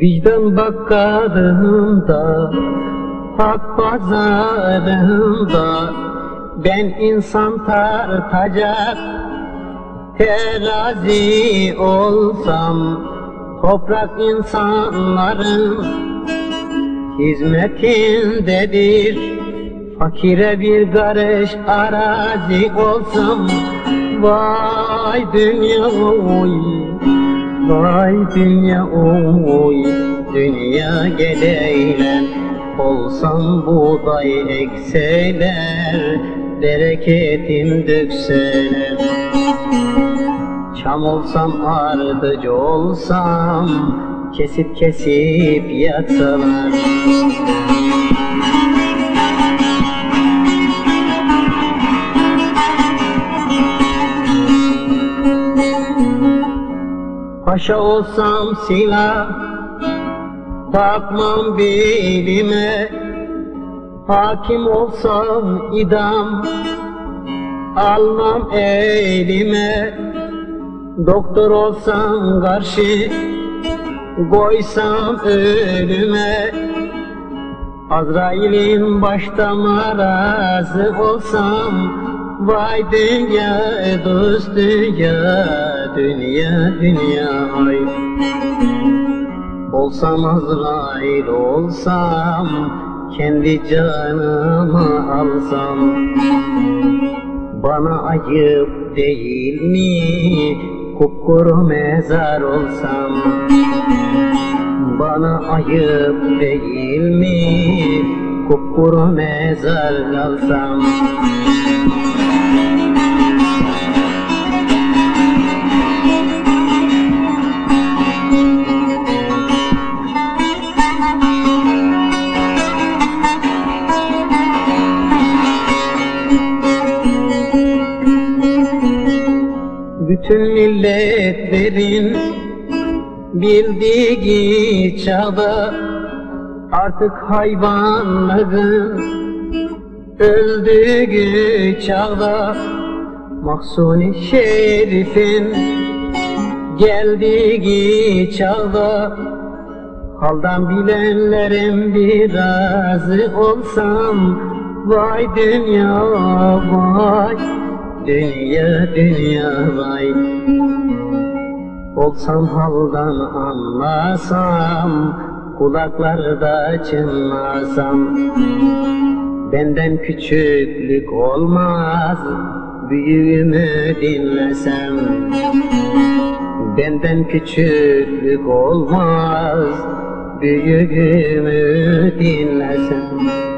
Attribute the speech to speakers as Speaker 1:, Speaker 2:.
Speaker 1: Vicdan bakkalında Hak pazarında. Ben insan tartacak Terazi olsam Toprak insanların Hizmetindedir Fakire bir karış arazi olsam Vay dünya oy Vay dünya oy Dünya geleyle Olsam buğday ekseler Bereketim dökseler. Çam olsam ardıcı olsam Kesip kesip yatsalar Paşa olsam silah Takmam belime Hakim olsam idam Almam elime. Doktor olsam karşı Koysam ölüme. Azrail'in başta marazı olsam Vay dünya dost dünya Dünya dünya ay. Olsam Azrail olsam Kendi canımı alsam. Bana ayıp değil mi Kupkuru mezar olsam? Bana ayıp değil mi Kupkuru mezar alsam Bütün milletlerin bildiği çağda Artık hayvanların öldüğü çağda Mahsuni Şerif'in geldiği çağda Haldan bilenlerin birazı olsam Vay dünya vay Dünya dünya vay. Olsam haldan anlasam Kulaklarda çınlasam. Benden küçüklük olmaz Büyüğümü dinlesem. Benden küçüklük olmaz Büyüğümü dinlesem